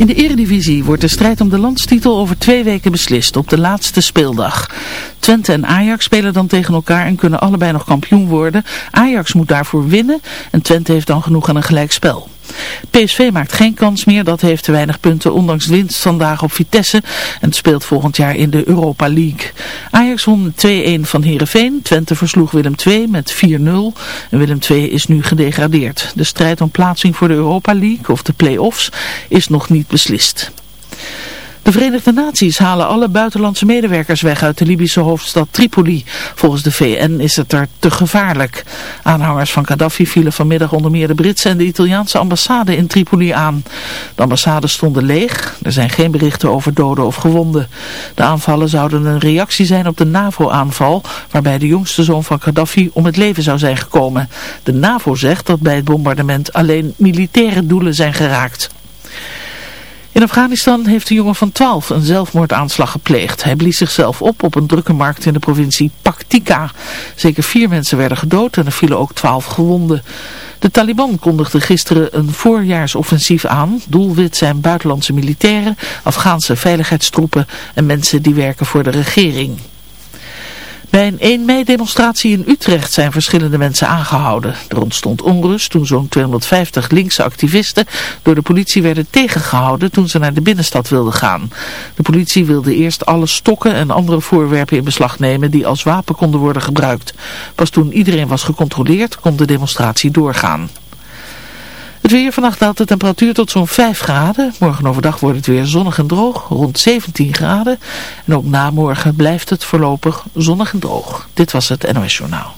In de eredivisie wordt de strijd om de landstitel over twee weken beslist op de laatste speeldag. Twente en Ajax spelen dan tegen elkaar en kunnen allebei nog kampioen worden. Ajax moet daarvoor winnen en Twente heeft dan genoeg aan een gelijkspel. PSV maakt geen kans meer, dat heeft te weinig punten ondanks winst vandaag op Vitesse en speelt volgend jaar in de Europa League. Ajax won 2-1 van Heerenveen, Twente versloeg Willem II met 4-0 en Willem II is nu gedegradeerd. De strijd om plaatsing voor de Europa League of de play-offs is nog niet beslist. De Verenigde Naties halen alle buitenlandse medewerkers weg uit de Libische hoofdstad Tripoli. Volgens de VN is het er te gevaarlijk. Aanhangers van Gaddafi vielen vanmiddag onder meer de Britse en de Italiaanse ambassade in Tripoli aan. De ambassades stonden leeg. Er zijn geen berichten over doden of gewonden. De aanvallen zouden een reactie zijn op de NAVO-aanval, waarbij de jongste zoon van Gaddafi om het leven zou zijn gekomen. De NAVO zegt dat bij het bombardement alleen militaire doelen zijn geraakt. In Afghanistan heeft een jongen van 12 een zelfmoordaanslag gepleegd. Hij blies zichzelf op op een drukke markt in de provincie Paktika. Zeker vier mensen werden gedood en er vielen ook 12 gewonden. De Taliban kondigde gisteren een voorjaarsoffensief aan. Doelwit zijn buitenlandse militairen, Afghaanse veiligheidstroepen en mensen die werken voor de regering. Bij een 1 mei demonstratie in Utrecht zijn verschillende mensen aangehouden. Er ontstond onrust toen zo'n 250 linkse activisten door de politie werden tegengehouden toen ze naar de binnenstad wilden gaan. De politie wilde eerst alle stokken en andere voorwerpen in beslag nemen die als wapen konden worden gebruikt. Pas toen iedereen was gecontroleerd kon de demonstratie doorgaan. Het weer vannacht daalt de temperatuur tot zo'n 5 graden. Morgen overdag wordt het weer zonnig en droog, rond 17 graden. En ook na morgen blijft het voorlopig zonnig en droog. Dit was het NOS Journaal.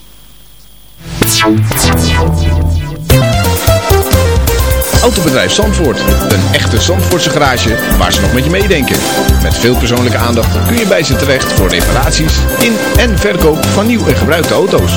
Autobedrijf Zandvoort. Een echte Zandvoortse garage waar ze nog met je meedenken. Met veel persoonlijke aandacht kun je bij ze terecht voor reparaties in en verkoop van nieuw en gebruikte auto's.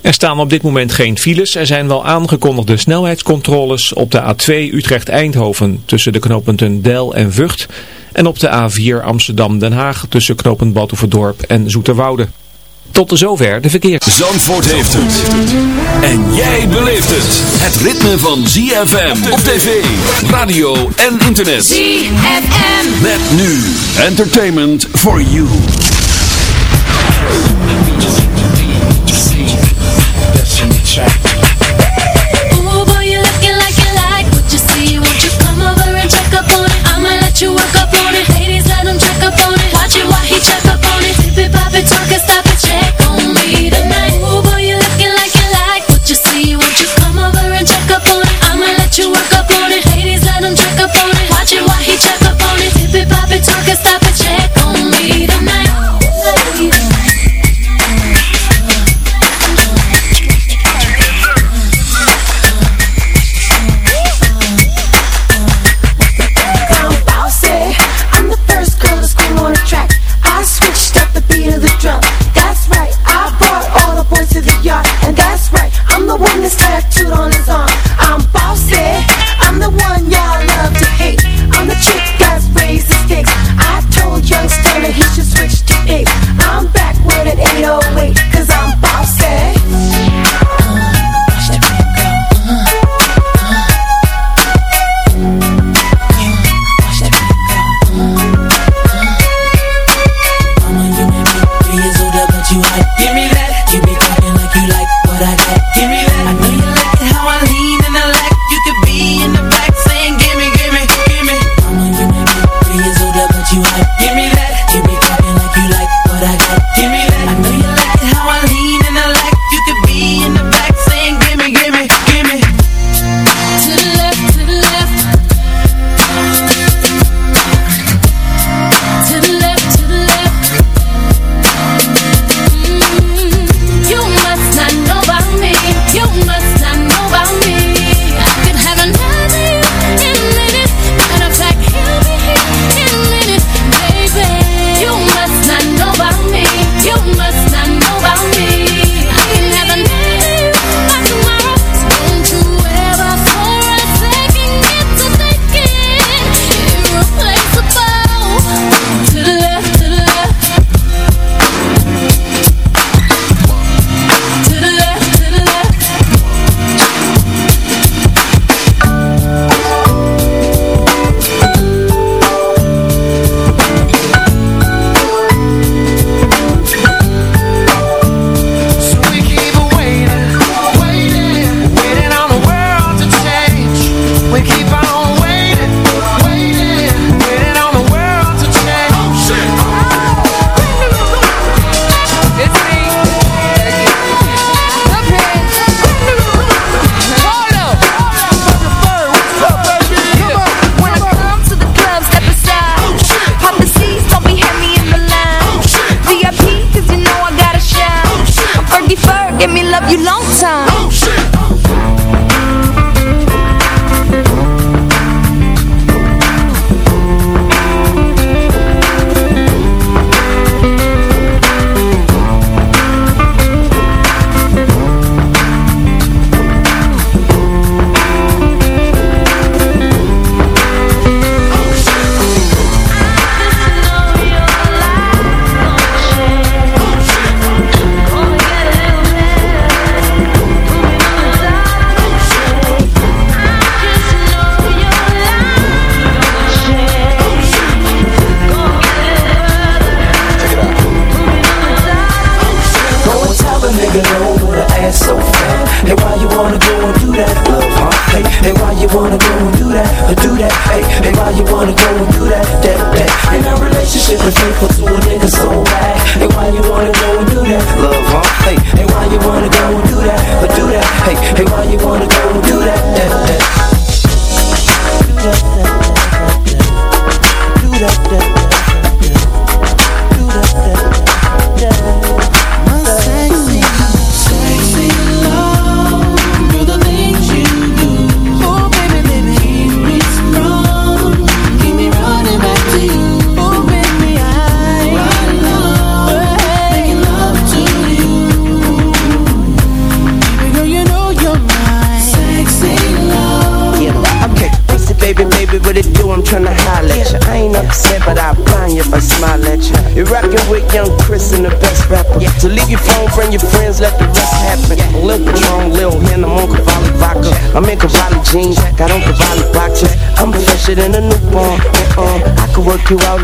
Er staan op dit moment geen files. Er zijn wel aangekondigde snelheidscontroles op de A2 Utrecht-Eindhoven tussen de knooppunten Del en Vught. En op de A4 Amsterdam-Den Haag tussen knooppunt Batuverdorp en Zoeterwoude. Tot zover de verkeer. Zandvoort heeft het. En jij beleeft het. Het ritme van ZFM op tv, radio en internet. ZFM. Met nu entertainment for you. Ooh, boy, you looking like you like what you see. Won't you come over and check up on it? I'ma let you work up on it. Check up on it. Watch it while he check up on it. Tip it, pop it, twerk it, stop it, check on me tonight.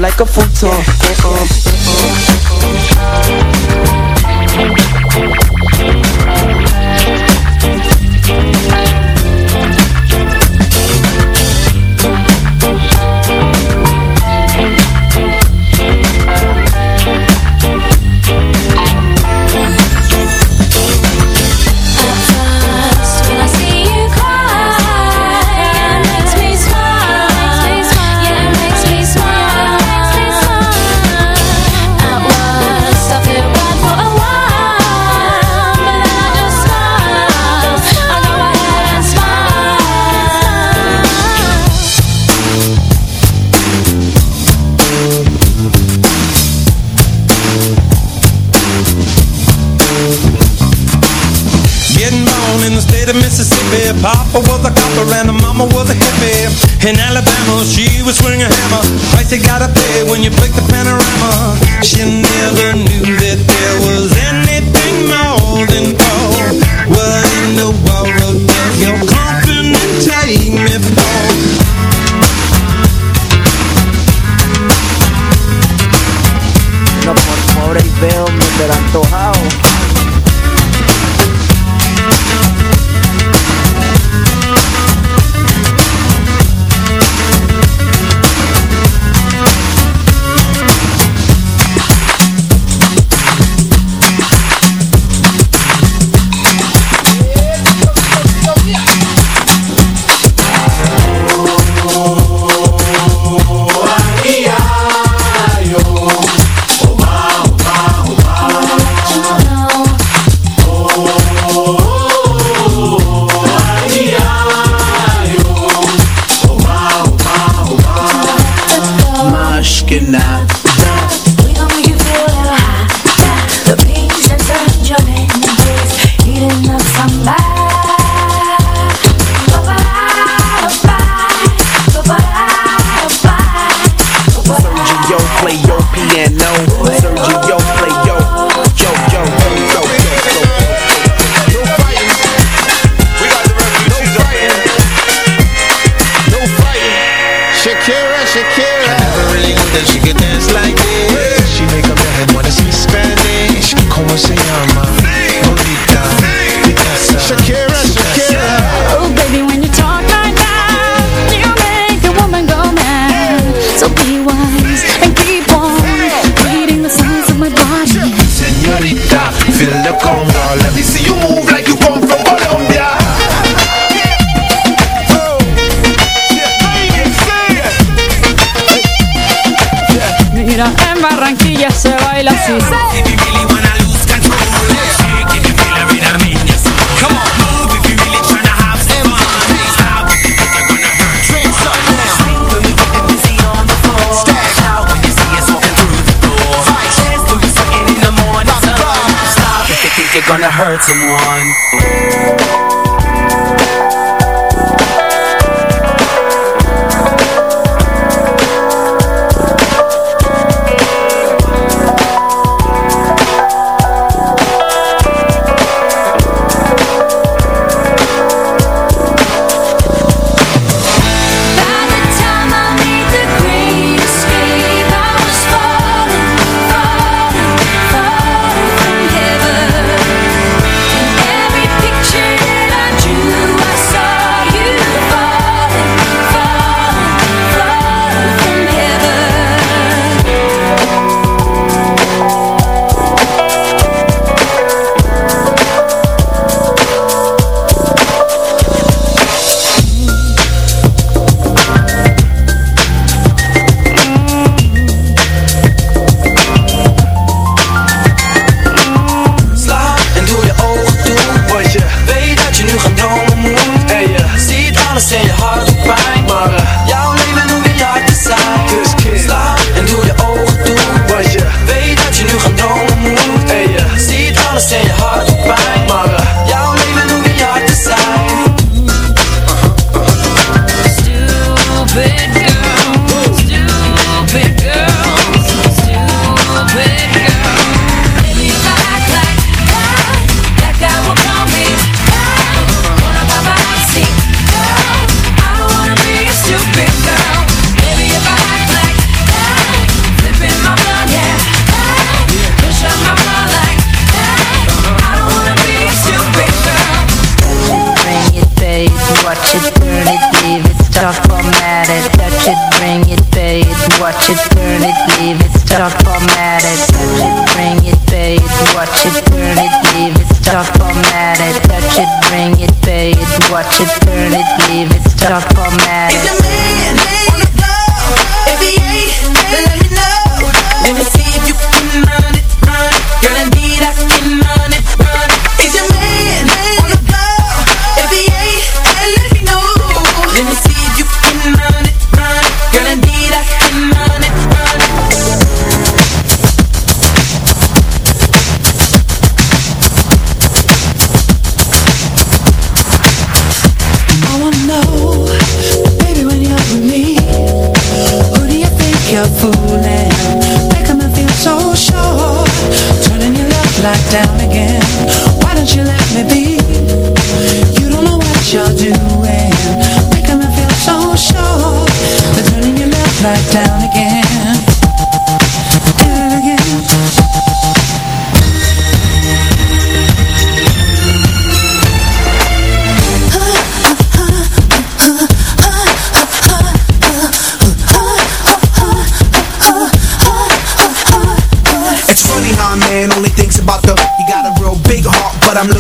like a futon dilemma Price you gotta pay when you break the panorama. She never knew that there was someone.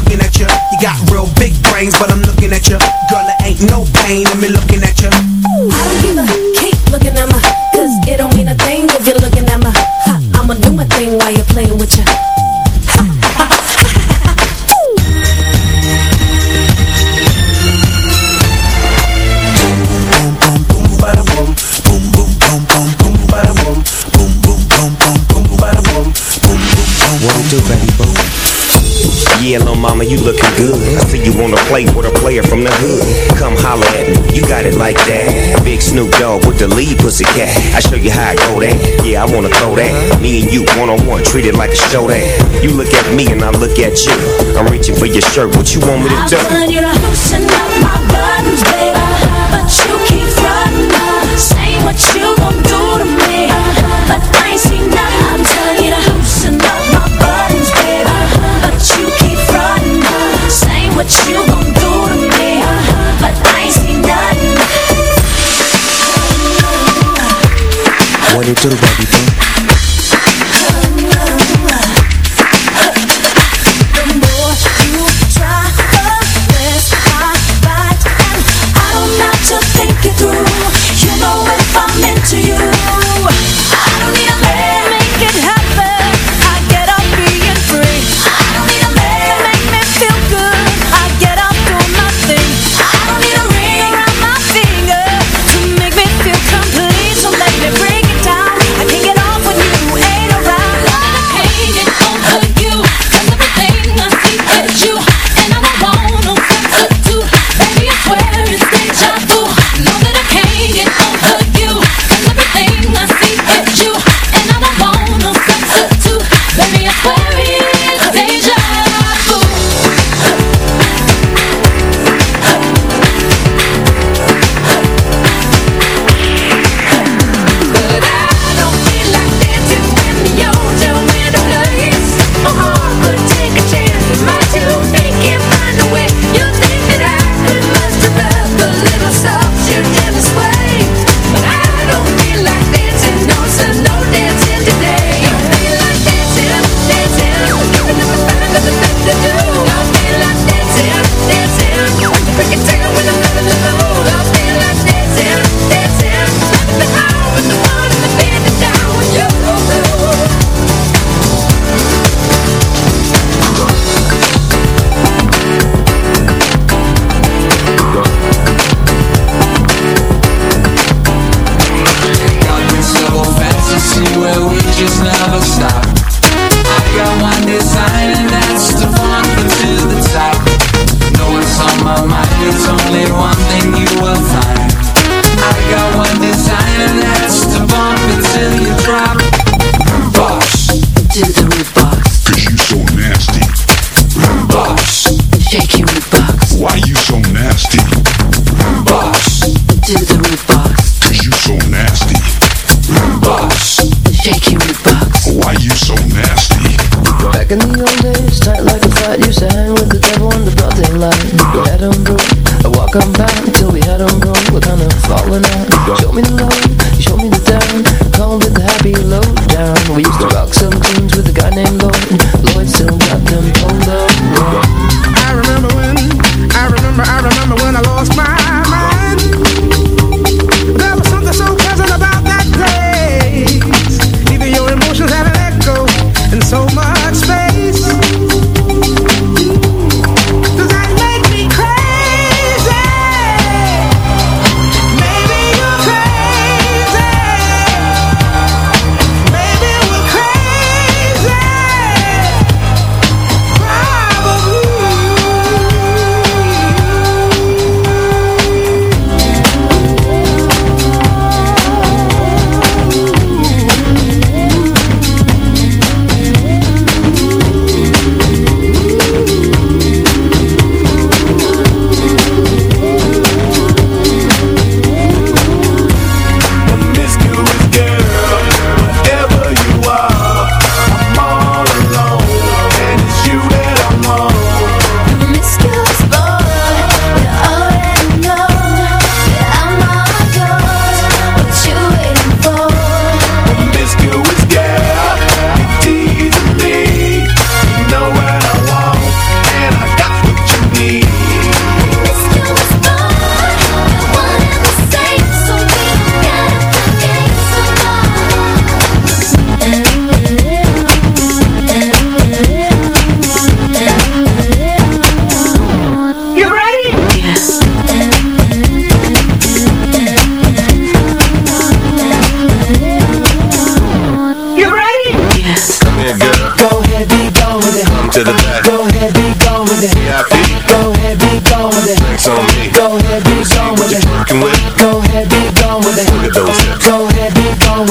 looking at you. You got real big brains, but I'm looking at you. Girl, It ain't no pain in me looking at you the lead. I show you how I go that. Yeah, I wanna throw that. Me and you, one on one, treat it like a show that. You look at me and I look at you. I'm reaching for your shirt. What you want me to do? Up my buttons, baby. But you keep what you gon' do to me. But I ain't seen nothing. I'm up my buttons, baby. But you keep what you to the body thing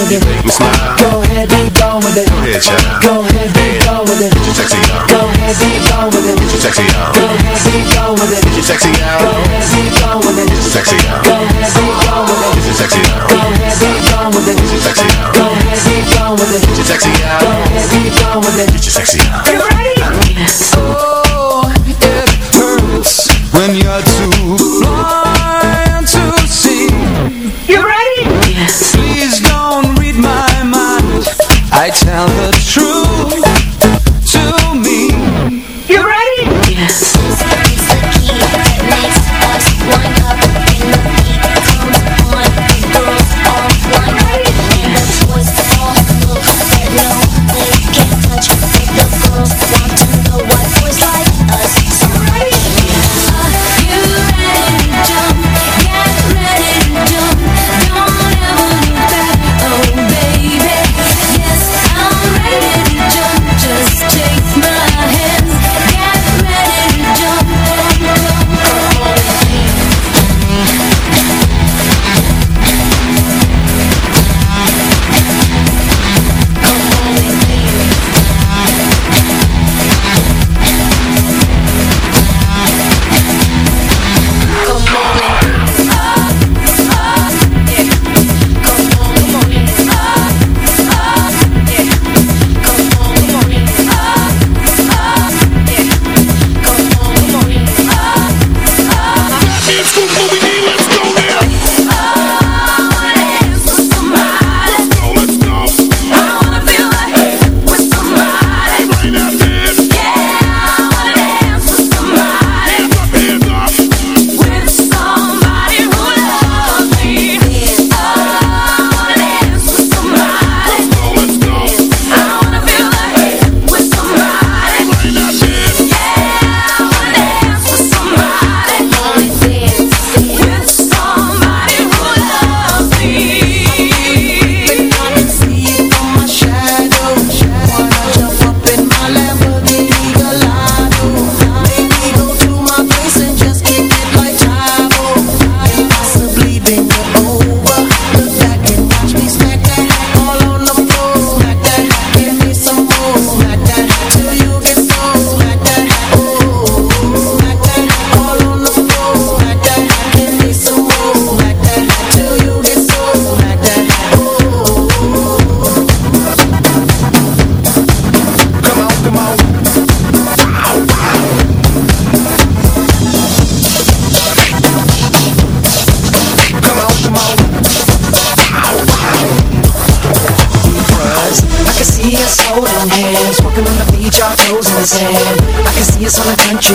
with it. Go ahead, be gone with it. Go ahead, child. Go ahead, be gone with it. Get your sexy on. Go ahead, be gone with it. Get your sexy on. Go ahead, be gone with it. Get your sexy on. Go ahead, be gone with it. Get your sexy on. Go ahead, be gone with it. Get sexy. Go ahead, be gone with it. Get sexy. Go ahead, be gone with it. Get sexy. Go ahead, be with it. Go ahead. You ready?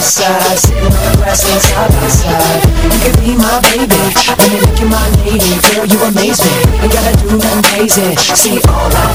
side Sitting on the grass laying side by side. You could be my baby. Let me make you my lady. Girl, you amaze me. Ain't gotta do nothing crazy. See, all I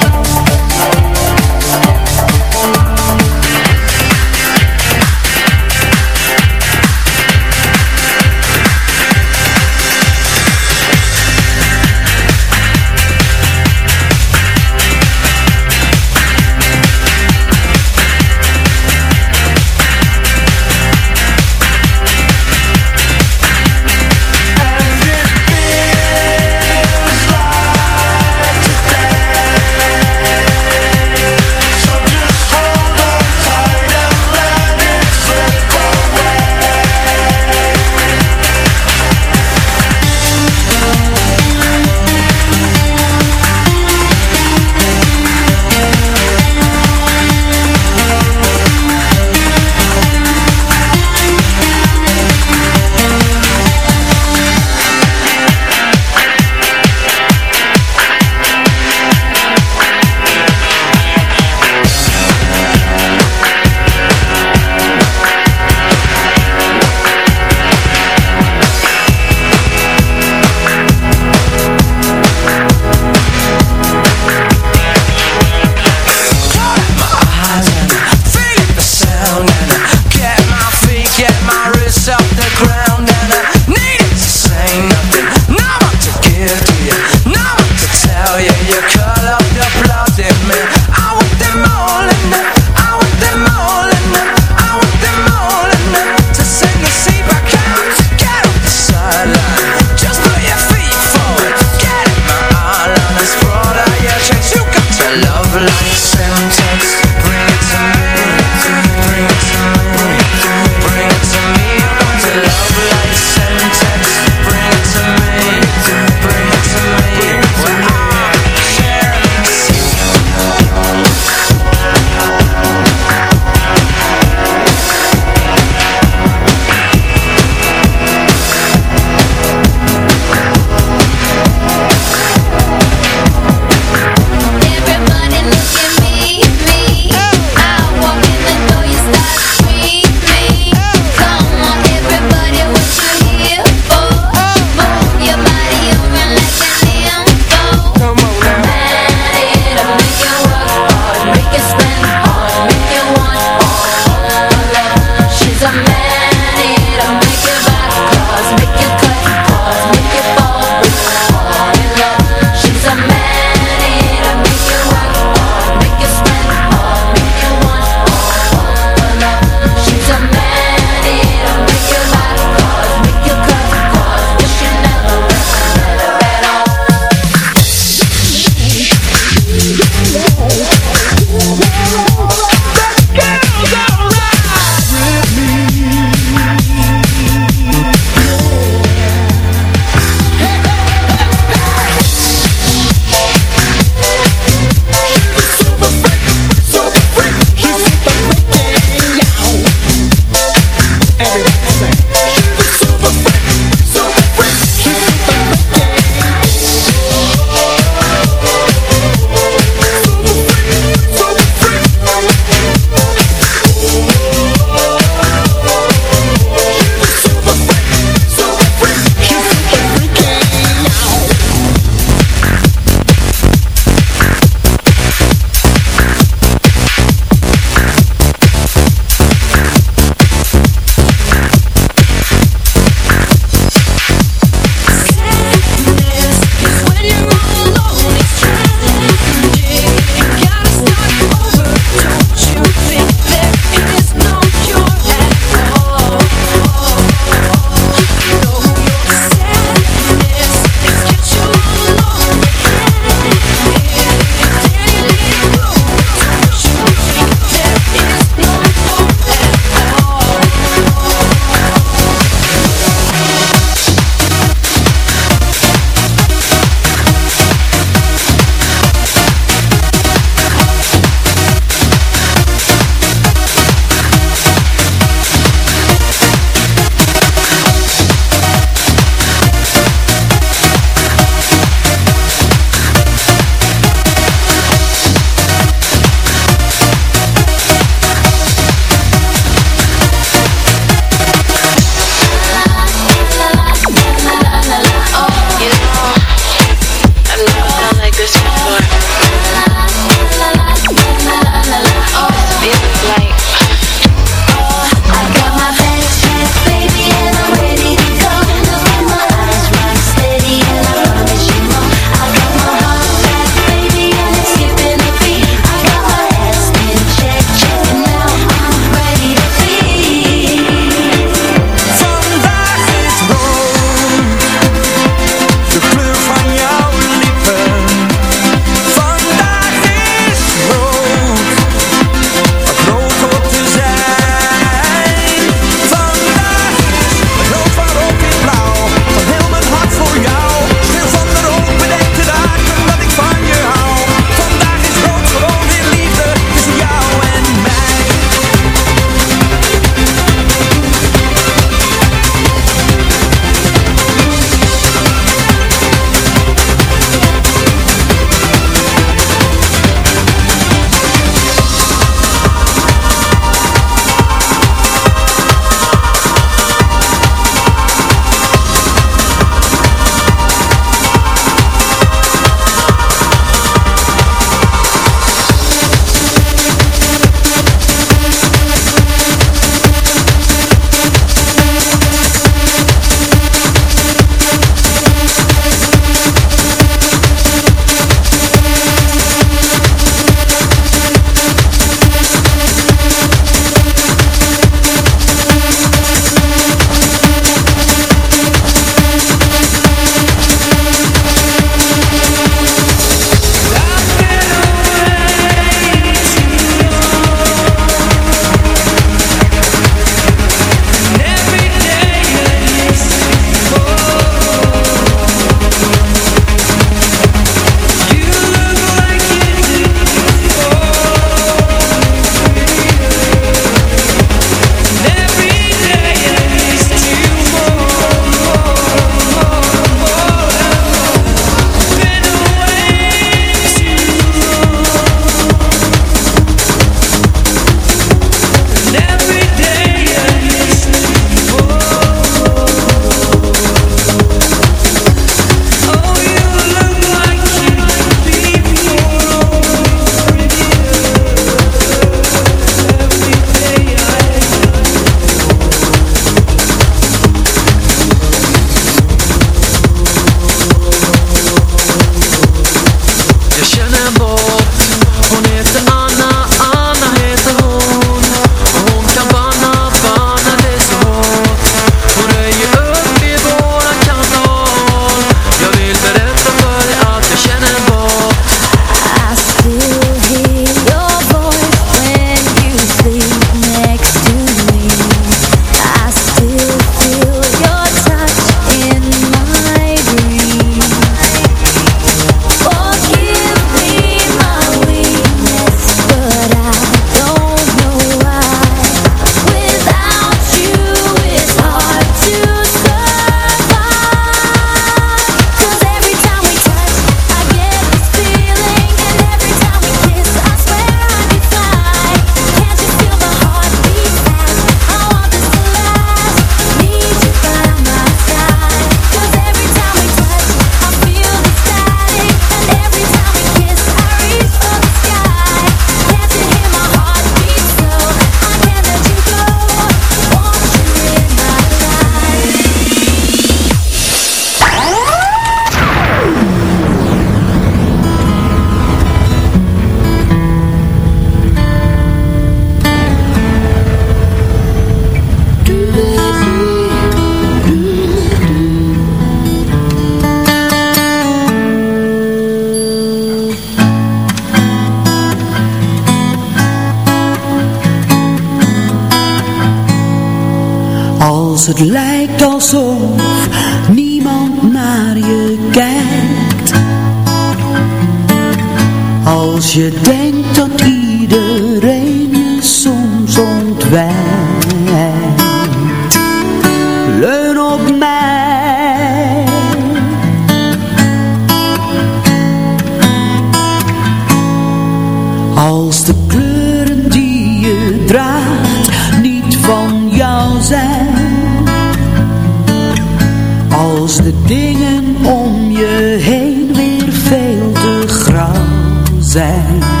zijn.